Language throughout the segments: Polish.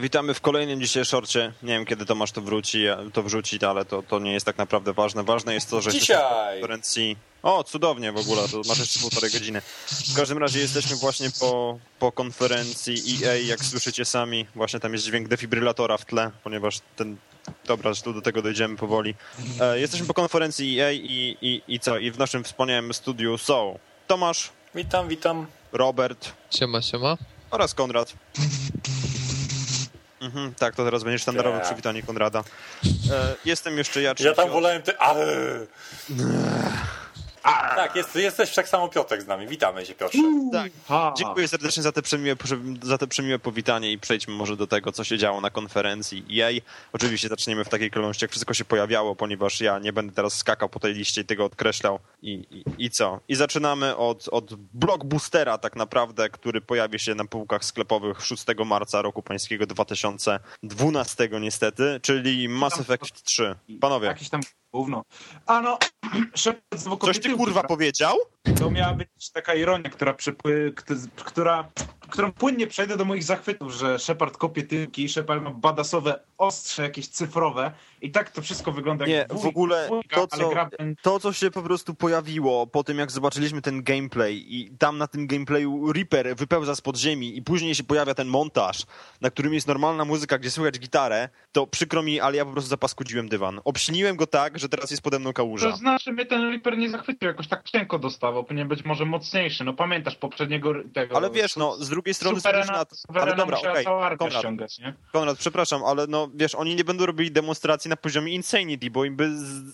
Witamy w kolejnym dzisiaj szorcie. Nie wiem, kiedy Tomasz to wróci, e, to wrzuci, ale to, to nie jest tak naprawdę ważne. Ważne jest to, że jesteśmy Dzisiaj! po konferencji... O, cudownie w ogóle, to masz jeszcze półtorej godziny. W każdym razie jesteśmy właśnie po, po konferencji EA, jak słyszycie sami. Właśnie tam jest dźwięk defibrylatora w tle, ponieważ ten... Dobra, że tu do tego dojdziemy powoli. E, jesteśmy po konferencji EA i, i, i co? I w naszym wspaniałym studiu są Tomasz, Witam, witam. Robert Siema, siema. oraz Konrad. Mhm, tak, to teraz będzie sztandarowe Tak. przywitanie Konrada. E, jestem jeszcze ja, Ja tam wolałem ty. A, tak, jest, jesteś tak samo Piotrek z nami. Witamy cię, Piotrze. Tak. Dziękuję serdecznie za te, przemiłe, za te przemiłe powitanie i przejdźmy może do tego, co się działo na konferencji EA. Oczywiście zaczniemy w takiej kolejności, jak wszystko się pojawiało, ponieważ ja nie będę teraz skakał po tej liście i tego odkreślał. I, i, i co? I zaczynamy od, od blockbustera tak naprawdę, który pojawi się na półkach sklepowych 6 marca roku pańskiego 2012 niestety, czyli Mass Effect 3. Panowie, Jakieś tam gówno. A no, coś ty kurwa powiedział? To miała być taka ironia, która, przypły, kt- która, którą płynnie przejdę do moich zachwytów, że Shepard kopie tyłki, Shepard ma badasowe ostrze jakieś cyfrowe i tak to wszystko wygląda Nie, jak w ogóle to ale co, to, co się po prostu pojawiło po tym, jak zobaczyliśmy ten gameplay i tam na tym gameplayu Reaper wypełza z podziemi i później się pojawia ten montaż, na którym jest normalna muzyka, gdzie słychać gitarę, to przykro mi, ale ja po prostu zapaskudziłem dywan. Obśniłem go tak, że teraz jest pode mną kałuża. To znaczy mnie ten Reaper nie zachwycił, jakoś tak cienko dostawał, powinien być może mocniejszy. No pamiętasz poprzedniego tego... Ale wiesz, no, z drugiej strony spójrz Suwerena, na... suwerena Ale dobra, okej, armia Konrad, ściągać, nie? Konrad, przepraszam, ale no, wiesz, oni nie będą robili demonstracji na poziomie Insanity, bo im by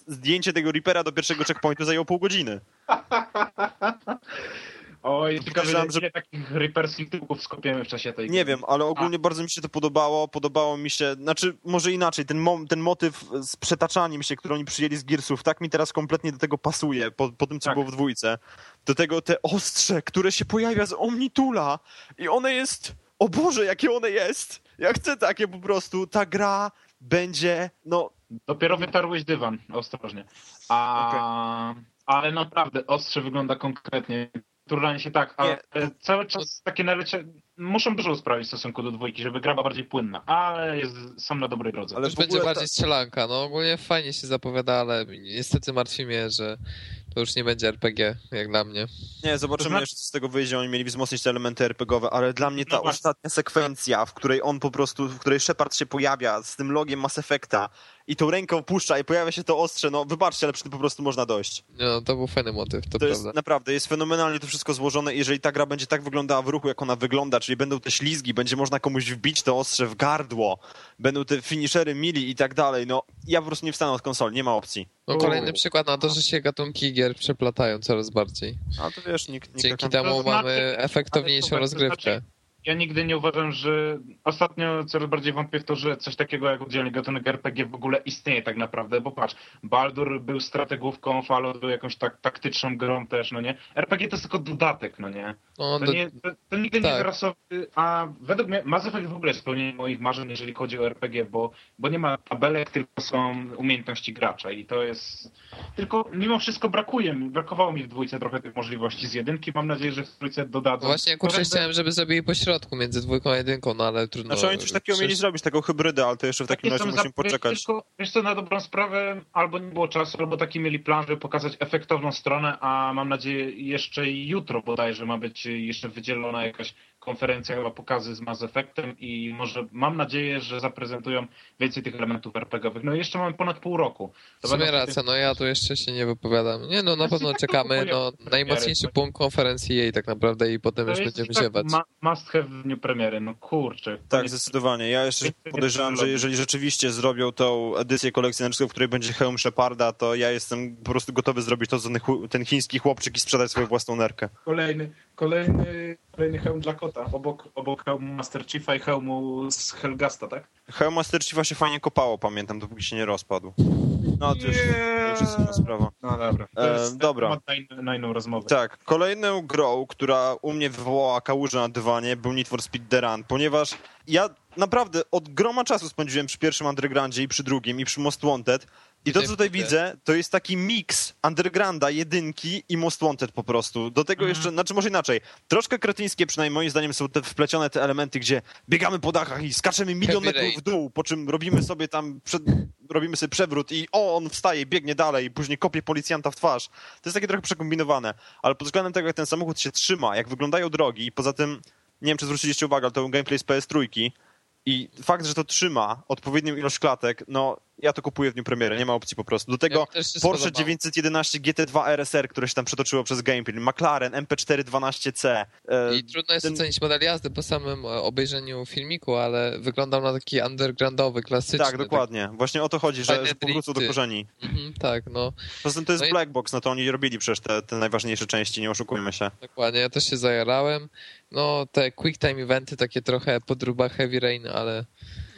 zdjęcie tego Reapera do pierwszego checkpointu zajęło pół godziny. Oj, Podejrzewam, ile że- że... takich Reapersów tyłków skopiemy w czasie tej Nie gry. wiem, ale ogólnie bardzo mi się to podobało. Podobało mi się, znaczy może inaczej, ten, mo- ten motyw z przetaczaniem się, który oni przyjęli z Gearsów, tak mi teraz kompletnie do tego pasuje, po, po tym, co Tak. było w dwójce. Do tego te ostrze, które się pojawia z Omnitula i one jest, o Boże, jakie one jest! Ja chcę takie po prostu, ta gra będzie, no, Dopiero wytarłeś dywan, ostrożnie. A, Ale naprawdę, ostrze wygląda konkretnie. Turlanie się tak, ale cały czas takie nalecie muszą dużo usprawić w stosunku do dwójki, żeby gra była bardziej płynna, ale jest, są na dobrej drodze. Ale Już będzie ogóle bardziej strzelanka. No ogólnie fajnie się zapowiada, ale niestety martwi mnie, że to już nie będzie RPG, jak dla mnie. Nie, zobaczymy To znaczy- jeszcze, co z tego wyjdzie. Oni mieli wzmocnić te elementy RPGowe, ale dla mnie ta No ostatnia sekwencja, w której on po prostu, w której Shepard się pojawia z tym logiem Mass Effecta i tą ręką puszcza i pojawia się to ostrze, no wybaczcie, ale przy tym po prostu można dojść. No, to był fajny motyw, to, To jest prawda. naprawdę, jest fenomenalnie to wszystko złożone jeżeli ta gra będzie tak wyglądała w ruchu, jak ona wygląda, czyli będą te ślizgi, będzie można komuś wbić to ostrze w gardło, będą te finishery mili i tak dalej, no ja po prostu nie wstanę od konsoli, nie ma opcji. No, kolejny przykład na to, że się gatunki gier przeplatają coraz bardziej. A to wiesz, nikt... nikt Dzięki temu znaczy- mamy efektowniejszą to rozgrywkę. Ja nigdy nie uważam, że ostatnio coraz bardziej wątpię w to, że coś takiego jak oddzielny gatunek RPG w ogóle istnieje tak naprawdę, bo patrz, Baldur był strategówką, Fallout był jakąś tak, taktyczną grą też, no nie? RPG to jest tylko dodatek, no nie? No, To, do, nie, to, to nigdy nie tak. jest rasowy, a według mnie Mass Effect w ogóle spełnienie moich marzeń, jeżeli chodzi o RPG, bo, bo nie ma tabelek, tylko są umiejętności gracza i to jest... Tylko mimo wszystko brakuje mi, brakowało mi w dwójce trochę tych możliwości z jedynki, mam nadzieję, że w trójce dodadzą. właśnie kurczę chciałem, żeby zrobili po środku między dwójką a jedynką, no ale trudno. Znaczy oni coś takiego mieli zrobić, taką hybrydę, ale to jeszcze w takim razie musimy poczekać. Tylko, wiesz co, na dobrą sprawę albo nie było czasu, albo taki mieli plan, żeby pokazać efektowną stronę, a mam nadzieję jeszcze jutro bodajże ma być jeszcze wydzielona jakaś konferencja, chyba pokazy z Mass Effectem i może mam nadzieję, że zaprezentują więcej tych elementów RPG-owych. No i jeszcze mamy ponad pół roku. W To sumie będą racja, no ja tu jeszcze się nie wypowiadam. Nie no, na pewno tak czekamy no, najmocniejszy punkt konferencji jej tak naprawdę i potem To już będziemy tak ziewać. ma, must have w dniu premiery, no kurczę. Tak, Nie- zdecydowanie. Ja jeszcze podejrzewam, że jeżeli rzeczywiście zrobią tą edycję kolekcjonerską, w której będzie hełm Sheparda, to ja jestem po prostu gotowy zrobić to, co ten chiński chłopczyk i sprzedać swoją własną nerkę. Kolejny, kolejny, kolejny hełm dla kota, obok, obok hełmu Master Chiefa i hełmu z Helgasta, tak? Hełm Master Chiefa się fajnie kopało, pamiętam, dopóki się nie rozpadł. No, to już, już jest inna sprawa. No dobra. E, To jest dobra. na, na inną rozmowę. Tak, kolejną grą, która u mnie wywołała kałużę na dywanie, był Need for Speed The Run, ponieważ ja naprawdę od groma czasu spędziłem przy pierwszym Undergroundzie i przy drugim i przy Most Wanted. I to, co Tutaj widzę. to jest taki miks Undergrounda, jedynki i Most Wanted po prostu. Do tego Mhm. jeszcze, znaczy może inaczej, troszkę kretyńskie przynajmniej moim zdaniem są te wplecione te elementy, gdzie biegamy po dachach i skaczemy milion metrów w dół, po czym robimy sobie tam, przed, robimy sobie przewrót i o, on wstaje, biegnie dalej później kopie policjanta w twarz. To jest takie trochę przekombinowane, ale pod względem tego, jak ten samochód się trzyma, jak wyglądają drogi i poza tym, nie wiem, czy zwróciliście uwagę, ale to był gameplay z PS3 i fakt, że to trzyma odpowiednią ilość klatek, no ja to kupuję w dniu premiery, nie ma opcji po prostu. Do tego Ja Porsche spodobało. 911 GT2 RSR, które się tam przetoczyło przez gameplay, McLaren MP4 12C. e, I trudno jest ten- ocenić model jazdy po samym e, obejrzeniu filmiku, ale wyglądał na taki undergroundowy, klasyczny. Tak, dokładnie. Właśnie o to chodzi, że, że powrócą do korzeni. Tak, mhm, tak, no Poza tym to jest No i- black box, no to oni robili przecież te, te najważniejsze części, nie oszukujmy się. dokładnie. Ja też się zajarałem. No, te quick time eventy, takie trochę podruba Heavy Rain, ale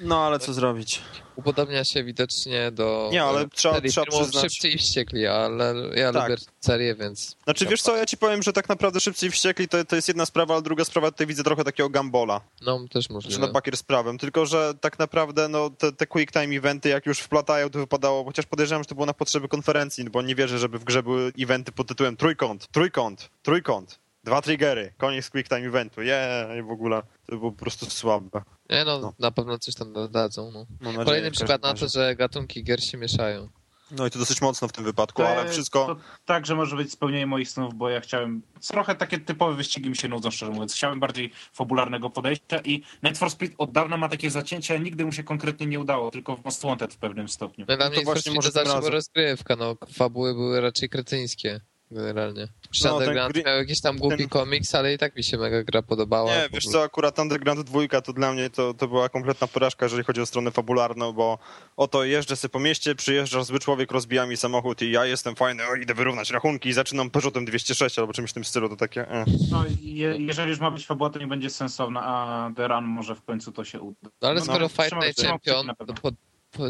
No ale co zrobić? upodobnia się widocznie do Nie, ale e, trzeba- trzeba przyznać- Szybcy i Wściekli, ale ja Tak. lubię serię, więc... Znaczy wiesz co, ja ci powiem, że tak naprawdę szybciej wściekli to, to jest jedna sprawa, ale druga sprawa tutaj widzę trochę takiego gambola. No, też Znaczy możliwe. nad bakier z prawem, tylko że tak naprawdę no, te, te quick time eventy jak już wplatają, to wypadało, chociaż podejrzewam, że to było na potrzeby konferencji, bo nie wierzę, żeby w grze były eventy pod tytułem trójkąt, trójkąt, trójkąt, dwa triggery, koniec quick time eventu, jej, w ogóle, to było po prostu słabe. Nie no, No. na pewno coś tam dodadzą. No. Nadzieję, Kolejny przykład na to, że gatunki gier się mieszają. No i to dosyć mocno w tym wypadku, To ale wszystko... To tak, że może być spełnienie moich snów, bo ja chciałem. Trochę takie typowe wyścigi mi się nudzą, szczerze mówiąc. Chciałem bardziej fabularnego podejścia i Need for Speed od dawna ma takie zacięcia, nigdy mu się konkretnie nie udało, tylko w Most Wanted w pewnym stopniu. No dla to mnie właśnie właśnie może to rozgrywka, no fabuły były raczej kretyńskie generalnie. Czy No, ten Underground miał jakiś tam głupi ten- komiks, ale i tak mi się mega gra podobała. Nie, wiesz co, akurat Underground 2 to dla mnie to, to była kompletna porażka, jeżeli chodzi o stronę fabularną, bo oto jeżdżę sobie po mieście, przyjeżdża zły człowiek, rozbija mi samochód i ja jestem fajny, o, idę wyrównać rachunki i zaczynam Peugeotem 206 albo czymś w tym stylu, to takie... Eh. No, je, jeżeli już ma być fabuła, to nie będzie sensowna, a The Run może w końcu to się uda. No ale no, skoro no, Fight Night Champion,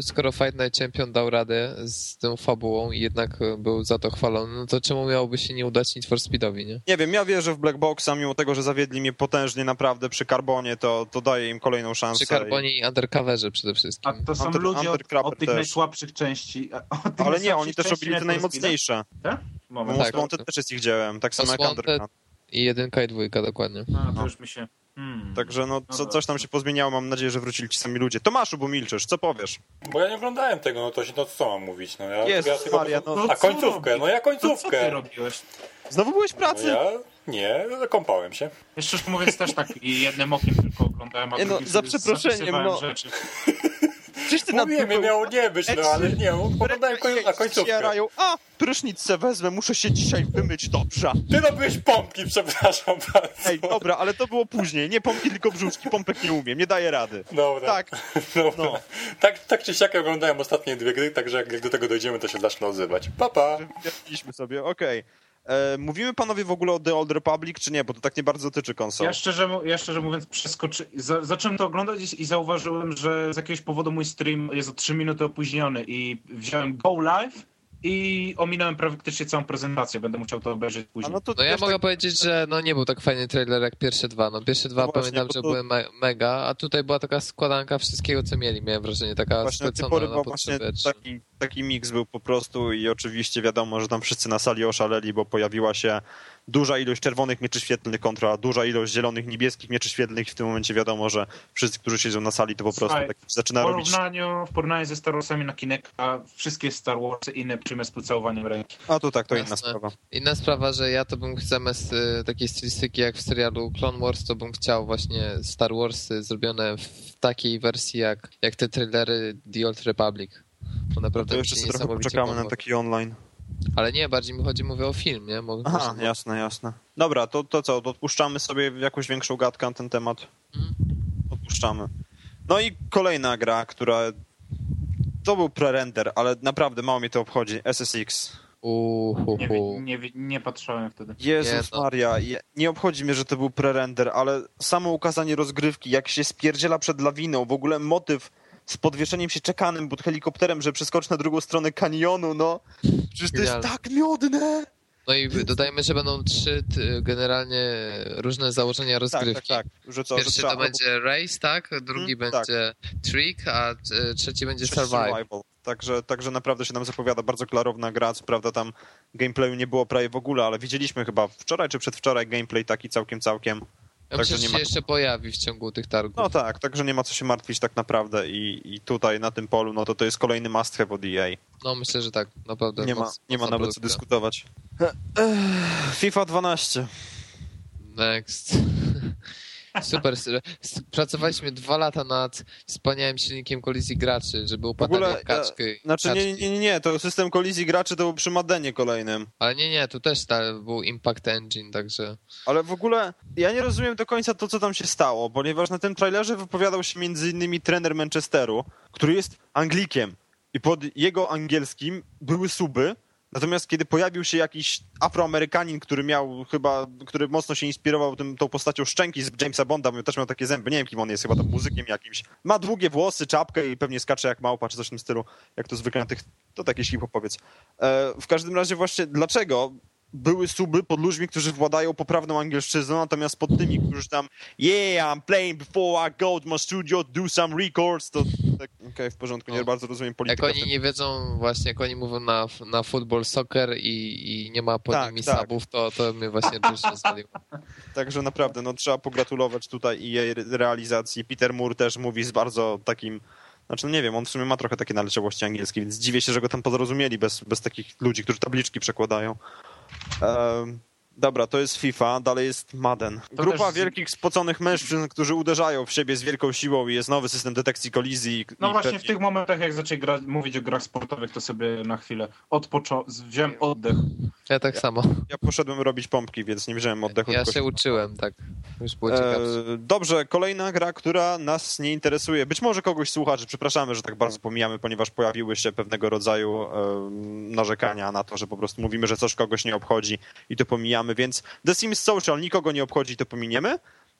skoro Fight Night Champion dał radę z tą fabułą i jednak e, był za to chwalony, no to czemu miałoby się nie udać Need for Speedowi, nie? Nie wiem, ja wierzę w Black Boxa, mimo tego, że zawiedli mnie potężnie naprawdę przy Carbonie, to, to daję im kolejną szansę. Przy Carbonie i Undercoverze przede wszystkim. A to są Under- ludzie od, od tych też. najsłabszych części. Ale nie, oni też robili te najmocniejsze. Tak? Moment. Most tak. Wanted też jest ich dziełem, tak samo jak. Underground. I jedynka i dwójka, dokładnie. A, to już mi się... Hmm. Także no, co, coś tam się pozmieniało, mam nadzieję, że wrócili ci sami ludzie. Tomaszu, bo milczysz, co powiesz? Bo ja nie oglądałem tego, no to się, no co mam mówić, no ja, Jezus ja tylko- Maria, no. A końcówkę, no ja To co ty końcówkę. robiłeś? Znowu byłeś w No pracy? ja nie, zakąpałem się. Ja szczerze mówiąc też tak i jednym okiem tylko oglądałem, a Nie no, za przeproszeniem, no. Rzeczy. Przecież ty na dupę- miało nie być, no ale nie, oglądałem koń, na końcówkę. jarają. A, prysznic se wezmę, muszę się dzisiaj wymyć dobrze. Ty robiłeś pompki, przepraszam bardzo. Ej, dobra, ale to było później. Nie pompki, tylko brzuszki. Pompek nie umiem, nie daję rady. Dobra. Tak, Dobra. no. Tak, tak czy siak oglądałem ostatnie dwie gry, także jak, jak do tego dojdziemy, to się zacznę odzywać. Pa, pa. Sobie, okej. E, Mówimy panowie w ogóle o The Old Republic, czy nie? Bo to tak nie bardzo dotyczy konsol. Ja szczerze, ja szczerze mówiąc przeskoczy... Za, zacząłem to oglądać i zauważyłem, że z jakiegoś powodu mój stream jest o 3 minuty opóźniony i wziąłem Go Live i ominąłem praktycznie całą prezentację. Będę musiał to obejrzeć A później. no to No ja mogę tak- powiedzieć, że no nie był tak fajny trailer jak pierwsze dwa. No pierwsze dwa No właśnie, pamiętam, bo że to- były me mega, a tutaj była taka składanka wszystkiego, co mieli. Miałem wrażenie, taka Właśnie splecona typory na właśnie potrzeby. taki, taki miks był po prostu i oczywiście wiadomo, że tam wszyscy na sali oszaleli, bo pojawiła się duża ilość czerwonych mieczy świetlnych kontra duża ilość zielonych, niebieskich mieczy świetlnych w tym momencie wiadomo, że wszyscy, którzy siedzą na sali, to po prostu Słuchaj, tak zaczyna W robić... porównaniu, w porównaniu ze Star Warsami na Kinecta, wszystkie Star Warsy inne przyjmę z pocałowaniem ręki. A to tak, to inna Jasne. sprawa. Inna sprawa, że ja to bym zamiast y, takiej stylistyki jak w serialu Clone Wars, to bym chciał właśnie Star Warsy zrobione w takiej wersji jak, jak te trailery The Old Republic. Bo naprawdę To jeszcze trochę poczekamy na taki online. Ale nie, bardziej mi chodzi, mówię o film, nie? Aha, jasne, jasne. Dobra, to, to co, to odpuszczamy sobie jakąś większą gadkę na ten temat? Mhm. Odpuszczamy. No i kolejna gra, która... To był pre-render, ale naprawdę mało mnie to obchodzi. SSX. Uhuhu. Nie, nie, nie patrzyłem wtedy. Jezus Nie, no. Maria, je, nie obchodzi mnie, że to był pre-render, ale samo ukazanie rozgrywki, jak się spierdziela przed lawiną, w ogóle motyw z podwieszeniem się czekanym pod helikopterem, że przeskoczy na drugą stronę kanionu, no. Przecież to jest tak miodne! No i dodajmy, że będą trzy generalnie różne założenia Tak, rozgrywki. tak, tak. Że co, że Pierwszy to będzie race, tak? Drugi tak. będzie trick, a e, trzeci będzie Trzeci survive. Także, także naprawdę się nam zapowiada bardzo klarowna gra. Co prawda tam gameplayu nie było prawie w ogóle, ale widzieliśmy chyba wczoraj czy przedwczoraj gameplay taki całkiem, całkiem. Ja Także myślę, że nie się ma- jeszcze pojawi w ciągu tych targów. No tak, także nie ma co się martwić tak naprawdę i, i tutaj na tym polu, no to to jest kolejny must have od EA. No myślę, że tak, naprawdę. Nie ma, moc- nie ma nawet co dyskutować. FIFA 12. Next. Super. Pracowaliśmy dwa lata nad wspaniałym silnikiem kolizji graczy, żeby upadali jak kaczki. Znaczy nie, kaczki. nie, nie, nie, to system kolizji graczy to był przy Madenie kolejnym. Ale nie, nie, tu też ta, był Impact Engine, także... Ale w ogóle ja nie rozumiem do końca to, co tam się stało, ponieważ na tym trailerze wypowiadał się między innymi trener Manchesteru, który jest Anglikiem i pod jego angielskim były suby, natomiast kiedy pojawił się jakiś Afroamerykanin, który miał chyba, który mocno się inspirował tym, tą postacią Szczęki z Jamesa Bonda, bo też miał takie zęby, nie wiem kim on jest, chyba tam muzykiem jakimś, ma długie włosy, czapkę i pewnie skacze jak małpa, czy coś w tym stylu, jak to zwykle na tych, to taki hip-hopowiec. E, w każdym razie właśnie dlaczego były suby pod ludźmi, którzy władają poprawną angielszczyzną, natomiast pod tymi, którzy tam yeah, I'm playing before I go to my studio, do some records, to tak, okej, w porządku, nie No. bardzo rozumiem Jak politykę. w oni nie wiedzą właśnie, jak oni mówią na, na football, soccer i, i nie ma pod Tak, nimi tak. subów, to, to mnie właśnie też rozwaliło. Także naprawdę, no trzeba pogratulować tutaj i jej re- realizacji. Peter Moore też mówi z bardzo takim, znaczy no nie wiem, on w sumie ma trochę takie naleciałości angielskie, więc dziwię się, że go tam podrozumieli bez, bez takich ludzi, którzy tabliczki przekładają. Um, dobra, to jest FIFA, dalej jest Madden. Grupa też- wielkich, spoconych mężczyzn, którzy uderzają w siebie z wielką siłą i jest nowy system detekcji kolizji. No i właśnie pewnie- w tych momentach, jak zaczęli gra, mówić o grach sportowych, to sobie na chwilę odpoczą, wziąłem oddech. Ja tak samo. Ja poszedłem robić pompki, więc nie wziąłem oddechu. Ja się uczyłem, tak. Już było E, dobrze, kolejna gra, która nas nie interesuje. Być może kogoś słuchaczy, przepraszamy, że tak bardzo pomijamy, ponieważ pojawiły się pewnego rodzaju e, narzekania na to, że po prostu mówimy, że coś kogoś nie obchodzi i to pomijamy, więc The Sims Social nikogo nie obchodzi, to pominiemy.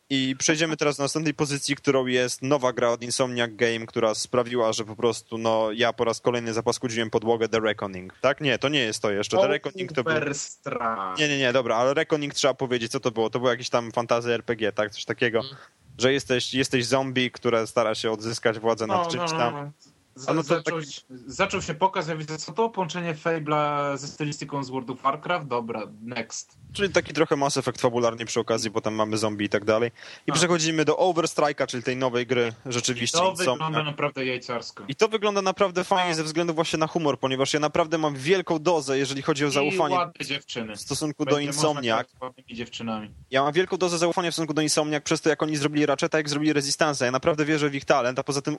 I przejdziemy teraz do następnej pozycji, którą jest nowa gra od Insomniac Game, która sprawiła, że po prostu no ja po raz kolejny zapaskudziłem podłogę The Reckoning. Tak? Nie, to nie jest to jeszcze. The Reckoning to był... Superstra. Nie, nie, nie, dobra, ale Reckoning trzeba powiedzieć, co to było. To było jakieś tam fantazy RPG, tak? Coś takiego, Mm. że jesteś, jesteś zombie, które stara się odzyskać władzę nad czymś tam. A no to zaczął, zaczął się pokaz, ja widzę, co to połączenie Fable'a ze stylistyką z World of Warcraft? Dobra, next. Czyli taki trochę Mass Effect fabularnie przy okazji, bo tam mamy zombie i tak dalej. I A. przechodzimy do Overstrike'a, czyli tej nowej gry rzeczywiście. To Insomniac. wygląda naprawdę jajcarsko. I to wygląda naprawdę fajnie ze względu właśnie na humor, ponieważ ja naprawdę mam wielką dozę, jeżeli chodzi o I zaufanie w stosunku do Będzie ładnymi dziewczynami. Ja mam wielką dozę zaufania w stosunku do Insomniac przez to, jak oni zrobili Ratcheta, jak zrobili Resistance. Ja naprawdę wierzę w ich talent, a poza tym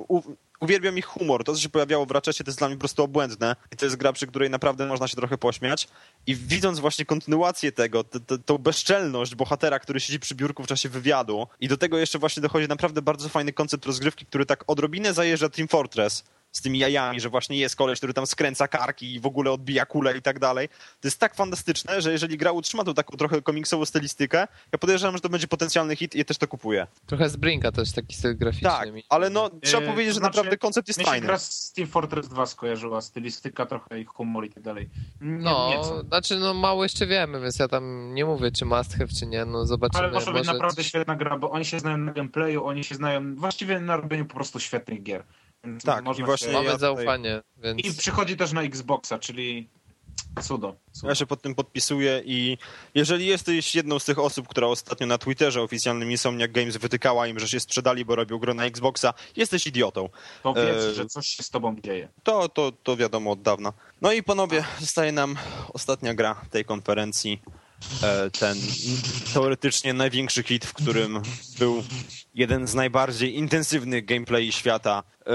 uwielbiam ich humor. To, co się pojawiało w Ratchetie, to jest dla mnie po prostu obłędne. I to jest gra, przy której naprawdę można się trochę pośmiać. I widząc właśnie kontynuację tego, tą bezczelność bohatera, który siedzi przy biurku w czasie wywiadu i do tego jeszcze właśnie dochodzi naprawdę bardzo fajny koncept rozgrywki, który tak odrobinę zajeżdża Team Fortress z tymi jajami, że właśnie jest koleś, który tam skręca karki i w ogóle odbija kule i tak dalej. To jest tak fantastyczne, że jeżeli gra utrzyma tą taką trochę komiksową stylistykę, ja podejrzewam, że to będzie potencjalny hit i ja też to kupuję. Trochę z Brinka też taki styl graficzny. Tak, mi- ale no trzeba Yy, powiedzieć, to że znaczy, naprawdę koncept jest Mnie się fajny. gra z Team Fortress 2 skojarzyła, stylistyka trochę i humor i tak dalej. Nie, No, nieco. znaczy no mało jeszcze wiemy, więc ja tam nie mówię, czy must have, czy nie, no zobaczymy. Ale może być naprawdę świetna gra, bo oni się znają na gameplayu, oni się znają właściwie na robieniu po prostu świetnych gier. Więc Tak, można i właśnie się... Mamy ja tutaj- zaufanie, więc... I przychodzi też na Xboxa, czyli cudo. cudo. Ja się pod tym podpisuję i jeżeli jesteś jedną z tych osób, która ostatnio na Twitterze oficjalnym Insomniac Games wytykała im, że się sprzedali, bo robią grę na Xboxa, jesteś idiotą. To wiedz, e, że coś się z tobą dzieje. To, to, to wiadomo od dawna. No i panowie, zostaje nam ostatnia gra tej konferencji. E, Ten teoretycznie największy hit, w którym był jeden z najbardziej intensywnych gameplay świata, e,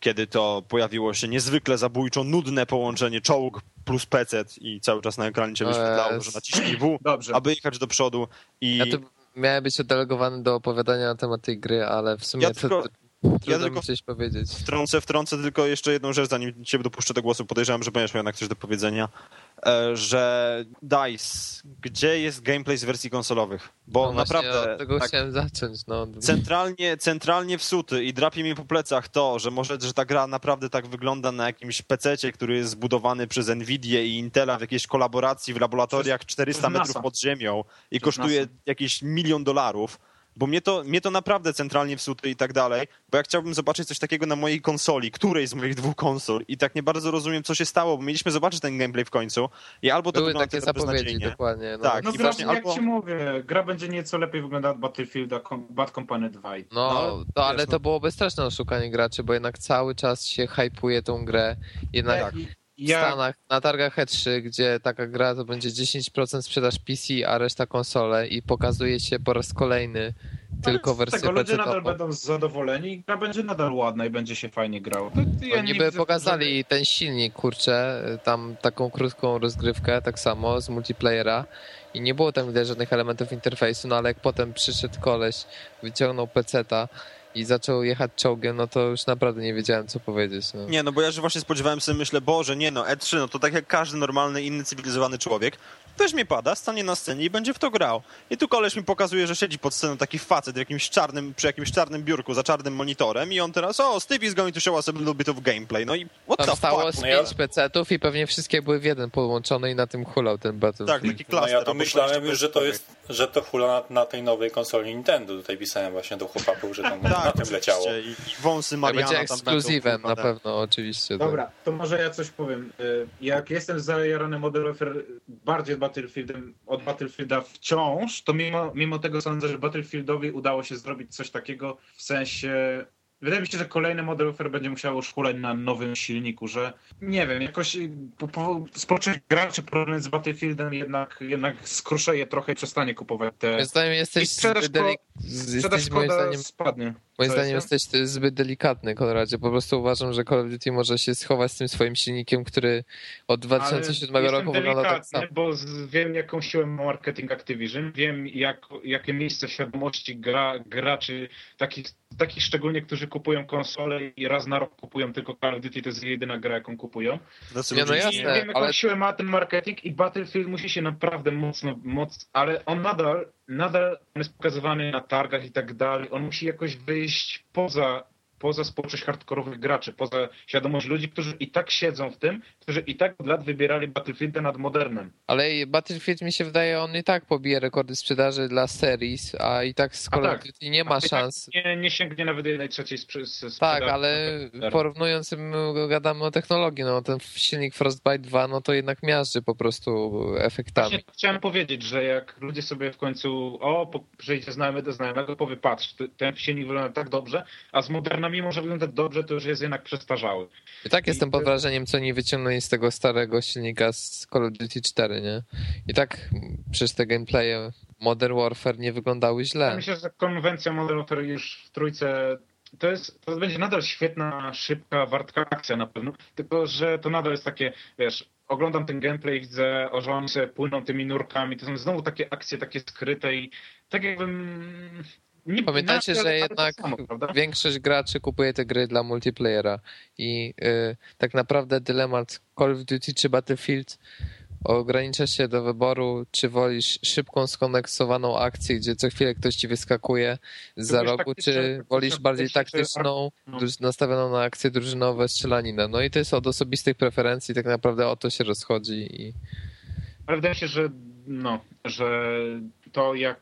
kiedy to pojawiło się niezwykle zabójczo nudne połączenie czołg plus PC i cały czas na ekranie cię No wyświetlało, że naciśnij W, Dobrze. aby jechać do przodu i Ja tu miałem być oddelegowany do opowiadania na temat tej gry, ale w sumie Ja to tylko- trudno ja tylko- coś powiedzieć. Wtrącę, wtrącę tylko jeszcze jedną rzecz, zanim cię dopuszczę do głosu. Podejrzewam, że będziesz miał jednak coś do powiedzenia. E, Że DICE, gdzie jest gameplay z wersji konsolowych? Bo no naprawdę od tego tak, chciałem zacząć, no. centralnie, centralnie wsuty i drapie mi po plecach to, że może, że ta gra naprawdę tak wygląda na jakimś PC-cie, który jest zbudowany przez Nvidię i Intela w jakiejś kolaboracji w laboratoriach 400 przez metrów pod ziemią i kosztuje jakieś milion dolarów bo mnie to, mnie to naprawdę centralnie wsute i tak dalej, bo ja chciałbym zobaczyć coś takiego na mojej konsoli, której z moich dwóch konsol i tak nie bardzo rozumiem, co się stało, bo mieliśmy zobaczyć ten gameplay w końcu i albo to Były wygląda takie zapowiedzi, dokładnie. No. Tak. No I właśnie jak albo- ci mówię, gra będzie nieco lepiej wyglądać od Battlefielda, Bad Company 2. i- No, No, to, ale no. to byłoby straszne oszukanie graczy, bo jednak cały czas się hypuje tą grę. Jednak Tak. W Ja, Stanach, na targach E3, gdzie taka gra to będzie 10% sprzedaż PC, a reszta konsole i pokazuje się po raz kolejny tylko ale z wersję tego ludzie PC. nadal będą zadowoleni i gra będzie nadal ładna i będzie się fajnie grało. To, to ja No, nie niby widzę, pokazali ten silnik, kurczę, tam taką krótką rozgrywkę, tak samo z multiplayera i nie było tam widać żadnych elementów interfejsu, no ale jak potem przyszedł koleś, wyciągnął peceta i zaczął jechać czołgiem, no to już naprawdę nie wiedziałem co powiedzieć. No. Nie, no bo ja że właśnie spodziewałem sobie, myślę, Boże, nie no, E3, no to tak jak każdy normalny, inny, cywilizowany człowiek, weźmie pada, stanie na scenie i będzie w to grał. I tu koleś mi pokazuje, że siedzi pod sceną taki facet w jakimś czarnym, przy jakimś czarnym biurku, za czarnym monitorem i on teraz, o, Steve is going to show us a little bit of gameplay. No i what Tam the stało fuck? z No ja- pecetów i pewnie wszystkie były w jeden połączone i na tym hulał ten Battlefield. Tak, taki No klaster. ja to myślałem 20 już, że to jest, że to hula na, na tej nowej konsoli Nintendo. Tutaj pisałem właśnie do chłopaków, że tam na Tak, tym oczywiście. leciało. I, i wąsy To Mariana będzie ekskluzywem na pewno, oczywiście. tak. Dobra, to może ja coś powiem. Y, Jak jestem zajarany Modern Warfare bardziej od Battlefieldem, od Battlefielda wciąż, to mimo, mimo tego sądzę, że Battlefieldowi udało się zrobić coś takiego w sensie... Wydaje mi się, że kolejny Modern Warfare będzie musiało szkulać na nowym silniku, że nie wiem, jakoś y, po, po, społeczność graczy porównując z Battlefieldem jednak, jednak skruszeje trochę i przestanie kupować te... Zdaniem jesteś zbyt, delik... jesteś moim zdaniem, spadnie. moim zdaniem jest? jesteś zbyt delikatny, Konradzie. Po prostu uważam, że Call of Duty może się schować z tym swoim silnikiem, który od 2007 Ale roku wygląda tak delikatny, samo. Bo z, wiem, jaką siłę ma marketing Activision, wiem, jak, jakie miejsce w świadomości gra, graczy, takich, takich szczególnie, którzy kupują konsole i raz na rok kupują tylko Call of Duty, to jest jedyna gra, jaką kupują. Tacy Nie, no jasne, wiem, jaką ale- siłę ma ten marketing i Battlefield musi się naprawdę mocno, moc, ale on nadal, nadal jest pokazywany na targach i tak dalej, on musi jakoś wyjść poza poza społeczność hardkorowych graczy, poza świadomość ludzi, którzy i tak siedzą w tym, którzy i tak od lat wybierali Battlefielda nad modernem. Ale Battlefield mi się wydaje, on i tak pobije rekordy sprzedaży dla series, a i tak of tak. Nie ma tak szans. Nie, nie sięgnie nawet jednej trzeciej sprze- z- Tak, sprzedaży. ale porównując, my gadamy o technologii, no ten silnik Frostbite 2, no to jednak miażdży po prostu efektami. Właśnie chciałem powiedzieć, że jak ludzie sobie w końcu, o, przyjdzie znajomy do znajomego, powie, patrz, ten silnik wygląda tak dobrze, a z Moderna, mimo że wygląda dobrze, to już jest jednak przestarzały. I tak jestem I- pod wrażeniem, co nie wyciągnęli z tego starego silnika z Call of Duty 4, nie? I tak przez te gameplaye Modern Warfare nie wyglądały źle. Myślę, że konwencja Modern Warfare już w trójce to jest, to będzie nadal świetna, szybka, wartka akcja na pewno, tylko że to nadal jest takie, wiesz, oglądam ten gameplay i widzę, że oni sobie płyną tymi nurkami, to są znowu takie akcje takie skryte i tak jakbym... Nie, Pamiętajcie, ale- że ale jednak samo, większość graczy kupuje te gry dla multiplayera i y, tak naprawdę dylemat Call of Duty czy Battlefield ogranicza się do wyboru, czy wolisz szybką, skoneksowaną akcję, gdzie co chwilę ktoś ci wyskakuje za rogu, czy wolisz taktyczne bardziej czy taktyczną, no. nastawioną na akcje drużynowe, strzelaninę. No i to jest od osobistych preferencji, tak naprawdę o to się rozchodzi i Ale wydaje się, że no, że to jak,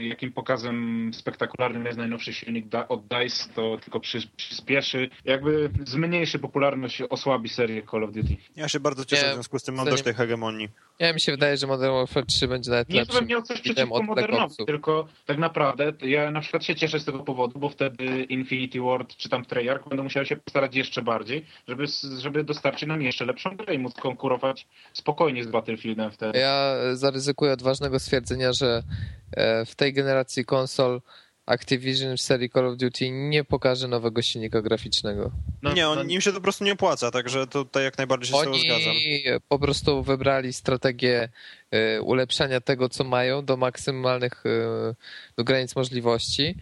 jakim pokazem spektakularnym jest najnowszy silnik od DICE, to tylko przy, przyspieszy, jakby zmniejszy popularność, osłabi serię Call of Duty. Ja się bardzo cieszę Nie, w związku z tym, mam dość tej hegemonii. ja mi się wydaje, że Modern Warfare 3 będzie nawet Nie, lepszym żebym miał coś przeciwko od modernowi, tylko tak naprawdę ja na przykład się cieszę z tego powodu, bo wtedy Infinity Ward czy tam Treyarch będą musiały się postarać jeszcze bardziej, żeby, żeby dostarczyć nam jeszcze lepszą grę i móc konkurować spokojnie z Battlefieldem wtedy. Ja zaryzykuję odważnego stwierdzenia, że w tej generacji konsol Activision w serii Call of Duty nie pokaże nowego silnika graficznego. No, nie, no, on, im się to po prostu nie opłaca, także tutaj jak najbardziej się z tego zgadzam. Oni po prostu wybrali strategię e, ulepszania tego, co mają do maksymalnych, e, do granic możliwości.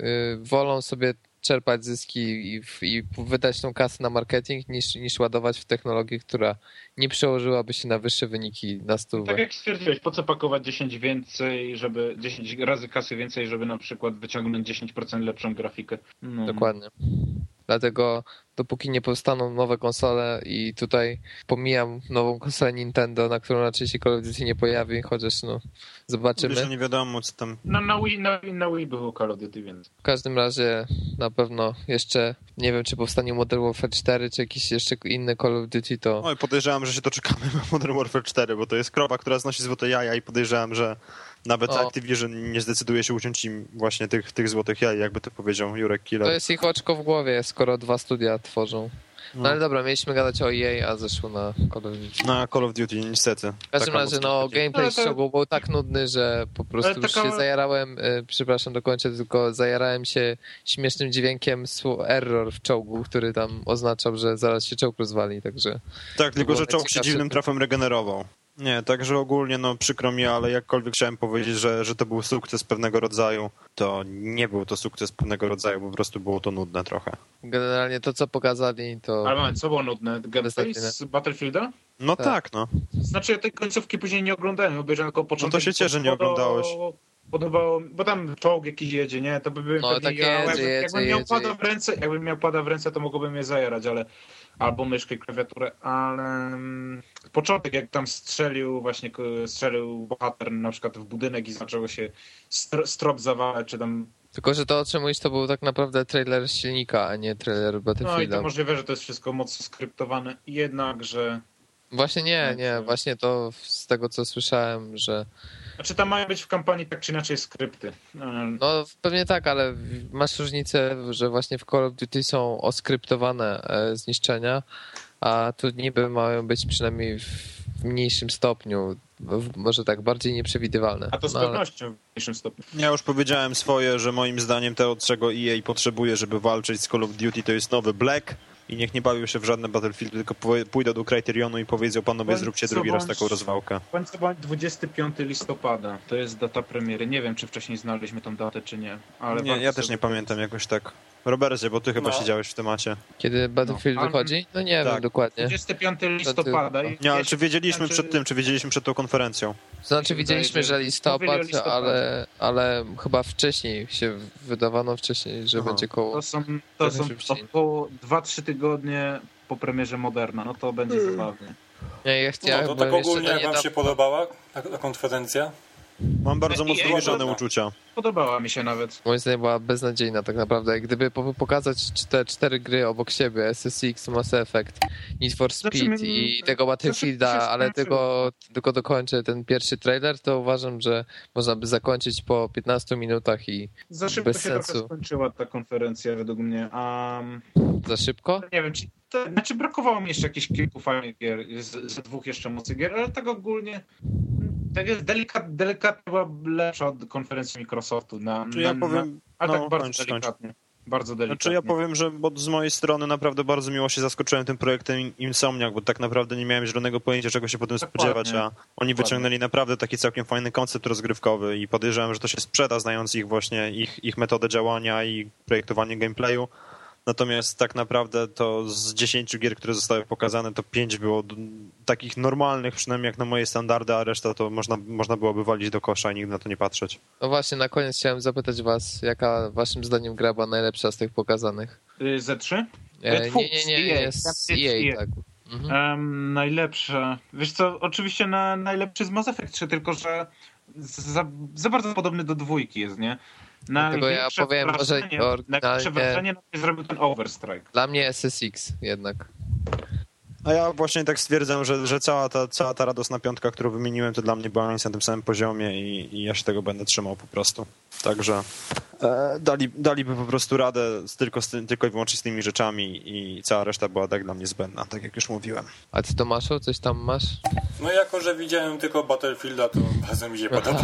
E, Wolą sobie czerpać zyski i, i wydać tą kasę na marketing, niż, niż ładować w technologię, która nie przełożyłaby się na wyższe wyniki na stówę. Tak jak stwierdziłeś, po co pakować 10 więcej, żeby 10 razy kasy więcej, żeby na przykład wyciągnąć 10% lepszą grafikę. No. Dokładnie. Dlatego dopóki nie powstaną nowe konsole i tutaj pomijam nową konsolę Nintendo, na którą raczej się Call of Duty nie pojawi, chociaż no zobaczymy. Jeszcze nie wiadomo, co tam... No na Wii, na, na Wii było Call of Duty, więc... W każdym razie na pewno jeszcze nie wiem, czy powstanie Modern Warfare 4, czy jakiś jeszcze inny Call of Duty, to Oj, podejrzewam, że się doczekamy na Modern Warfare 4, bo to jest krowa, która znosi złote jaja i podejrzewam, że nawet O. Activision nie zdecyduje się uciąć im właśnie tych, tych złotych jaj, jakby to powiedział Jurek Killer. to jest ich oczko w głowie, skoro dwa studia tworzą. No ale dobra, mieliśmy gadać o EA, a zeszło na Call of Duty. Na Call of Duty, niestety. W każdym Taka razie, no, gameplay Ale to- ściągu był tak nudny, że po prostu Ale już taka- się zajarałem, y, przepraszam, dokończę, tylko zajarałem się śmiesznym dźwiękiem error w czołgu, który tam oznaczał, że zaraz się czołg rozwali, także Tak, tylko że czołg się dziwnym trafem regenerował. Nie, także ogólnie no przykro mi, ale jakkolwiek chciałem powiedzieć, że, że to był sukces pewnego rodzaju, to nie był to sukces pewnego rodzaju, po prostu było to nudne trochę. generalnie to, co pokazali, to Ale moment, co było nudne? Gameplay z Battlefielda? No Tak. tak, no. Znaczy ja tej końcówki później nie oglądałem, obejrzałem tylko początek. No to się cieszę, że nie oglądałeś. Podobało, bo tam czołg jakiś jedzie, nie? To by byłem No, tak ja, jedzie, jakbym, jedzie, miał pada w ręce, jakbym miał pada w ręce, to mogłoby mnie zajarać, ale albo myszkę i klawiaturę, ale mm, początek jak tam strzelił właśnie strzelił bohater na przykład w budynek i zaczęło się stro, strop zawalać, czy tam Tylko, że to o czym mówisz, to był tak naprawdę trailer silnika, a nie trailer no i Battlefielda. to możliwe, że to jest wszystko mocno skryptowane, jednakże Właśnie nie, nie, e, właśnie to z tego, co słyszałem, że znaczy tam mają być w kampanii tak czy inaczej skrypty. No pewnie tak, ale masz różnicę, że właśnie w Call of Duty są oskryptowane e, zniszczenia, a tu niby mają być przynajmniej w, mniejszym stopniu, może tak, bardziej nieprzewidywalne. A to z No, ale- pewnością w mniejszym stopniu. Ja już powiedziałem swoje, że moim zdaniem to, od czego EA potrzebuje, żeby walczyć z Call of Duty, to jest nowy Black i niech nie bawią się w żadne Battlefield, tylko pójdą do Criterionu i powiedzą panowie, zróbcie drugi raz taką rozwałkę. Bądź bądź 25 listopada. To jest data premiery. Nie wiem, czy wcześniej znaleźliśmy tą datę, czy nie. Ale Nie, ja też nie pamiętam jakoś tak. Robercie, bo ty chyba No. siedziałeś w temacie. Kiedy Battlefield No, wychodzi? No nie tak. wiem dokładnie. 25 listopada. i Nie, ale czy wiedzieliśmy znaczy- przed tym, czy wiedzieliśmy przed tą konferencją? Znaczy wydaje, że listopad, listopadzie. ale, ale chyba wcześniej się wydawano wcześniej, że Aha. będzie koło. To są, to są około 2-3 tygodnie po premierze Moderna. No to będzie Hmm. zabawnie. Nie, ja No, chciałem to byłem tak ogólnie jak wam się podobała ta, ta konferencja? Mam bardzo I- mocno mieszane uczucia. Podobała mi się nawet. Moim zdaniem była beznadziejna tak naprawdę. Gdyby po- pokazać te cztery gry obok siebie, SSX, Mass Effect, Need for Speed Znaczy, i tego Battlefielda, ale tylko, tylko dokończę ten pierwszy trailer, to uważam, że można by zakończyć po 15 minutach i Za szybko Bez się trochę sensu. skończyła ta konferencja według mnie. A za szybko. nie wiem, czy to, znaczy brakowało mi jeszcze jakichś kilku fajnych gier, z, z dwóch jeszcze mocnych gier, ale tak ogólnie tak jest delikat, delikatnie była lepsza od konferencji Microsoftu. Na, Czy ja na, powiem... na, ale no, tak bardzo kończ, kończ. delikatnie. Bardzo delikatnie. Znaczy ja powiem, że bo z mojej strony naprawdę bardzo miło się zaskoczyłem tym projektem Insomniac, bo tak naprawdę nie miałem zielonego pojęcia, czego się potem Dokładnie. spodziewać, a oni Dokładnie. wyciągnęli naprawdę taki całkiem fajny koncept rozgrywkowy i podejrzewam, że to się sprzeda, znając ich właśnie, ich, ich metodę działania i projektowanie gameplayu. Natomiast tak naprawdę to z 10 gier, które zostały pokazane, to 5 było takich normalnych, przynajmniej jak na moje standardy, a reszta to można, można byłoby walić do kosza i nigdy na to nie patrzeć. No właśnie, na koniec chciałem zapytać was, jaka waszym zdaniem gra była najlepsza z tych pokazanych? Y, Z3? E, nie, nie, nie, nie, z EA. tak. Mhm. Um, najlepsze. Wiesz co, oczywiście na, najlepszy z Mass Effect 3, tylko że za, za bardzo podobny do dwójki jest, nie? Dlatego ja powiem, może oryginalnie- Największe wrażenie na mnie zrobił ten Overstrike. Dla mnie SSX jednak. A ja właśnie tak stwierdzam, że, że cała, ta, cała ta radosna piątka, którą wymieniłem, to dla mnie była nic na tym samym poziomie i, i ja się tego będę trzymał po prostu. Także e, dali, daliby po prostu radę z, tylko, z tylko i wyłącznie z tymi rzeczami i cała reszta była tak dla mnie zbędna, tak jak już mówiłem. A ty Tomaszu, coś tam masz? No jako, że widziałem tylko Battlefielda, to bardzo mi się podobał.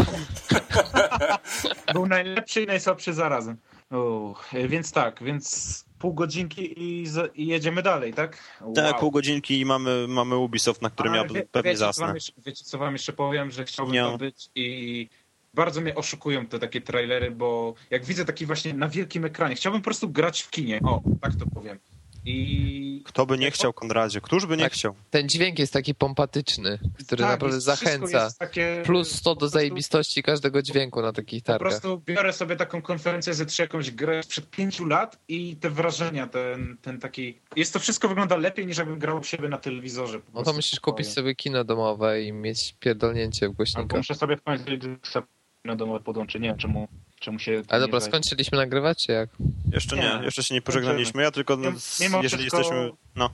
Był najlepszy i najsłabszy zarazem. Uch, więc tak, więc pół godzinki i, z, i jedziemy dalej, tak? Wow. Tak, pół godzinki i mamy, mamy Ubisoft, na którym Ale ja wie- pewnie wiecie, co zasnę. wam jeszcze, wiecie, co wam jeszcze powiem, że chciałbym tam być i bardzo mnie oszukują te takie trailery, bo jak widzę taki właśnie na wielkim ekranie, chciałbym po prostu grać w kinie. O, tak to powiem. I Kto by nie chciał, Konradzie? Któż by nie Tak. chciał? Ten dźwięk jest taki pompatyczny, który tak, naprawdę zachęca. jest Takie, Plus 100 po do prostu- zajebistości każdego dźwięku na takich Po targach. prostu biorę sobie taką konferencję ze trzy jakąś grę sprzed pięciu lat i te wrażenia, ten, ten taki... Jest to wszystko wygląda lepiej niż jakbym grał u siebie na telewizorze. po No to musisz kupić sobie kino domowe i mieć pierdolnięcie w Albo głośnikach. muszę sobie w końcu na domowe podłączyć. Nie wiem czemu, czemu się... Ale dobra, zajmie. skończyliśmy nagrywać, czy jak? Jeszcze nie, Nie. jeszcze się nie pożegnaliśmy. Ja tylko, no, Mimo- jeżeli wszystko- jesteśmy... No,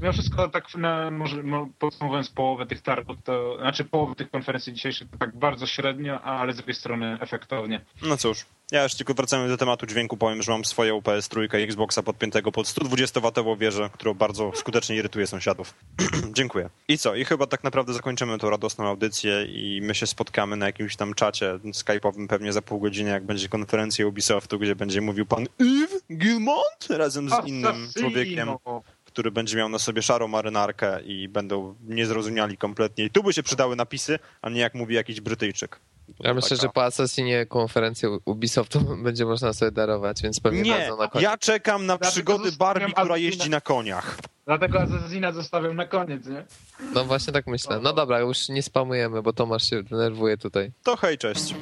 Mimo wszystko tak na, może no, podsumowując połowę tych targów, to znaczy połowę tych konferencji dzisiejszych tak bardzo średnio, ale z drugiej strony efektownie. no cóż. Ja już tylko wracając do tematu dźwięku powiem, że mam swoją PS3 i Xboxa podpiętego pod 120W wieżę, którą bardzo skutecznie irytuje sąsiadów. Dziękuję. I co? I chyba tak naprawdę zakończymy tą radosną audycję i my się spotkamy na jakimś tam czacie skype'owym pewnie za pół godziny, jak będzie konferencja Ubisoftu, gdzie będzie mówił pan Yves Gilmont razem z innym człowiekiem, który będzie miał na sobie szarą marynarkę i będą niezrozumiali kompletnie. I tu by się przydały napisy, a nie jak mówi jakiś Brytyjczyk. Ja myślę, Taka- że po Assassinie konferencję Ubisoftu będzie można sobie darować, więc pewnie Nie, na koniec. ja czekam na Dlatego przygody zostawiam Barbie, która jeździ na koniach. Dlatego Azazina zostawiam na koniec, nie? No właśnie tak myślę. No dobra, już nie spamujemy, bo Tomasz się denerwuje tutaj. To hej, cześć.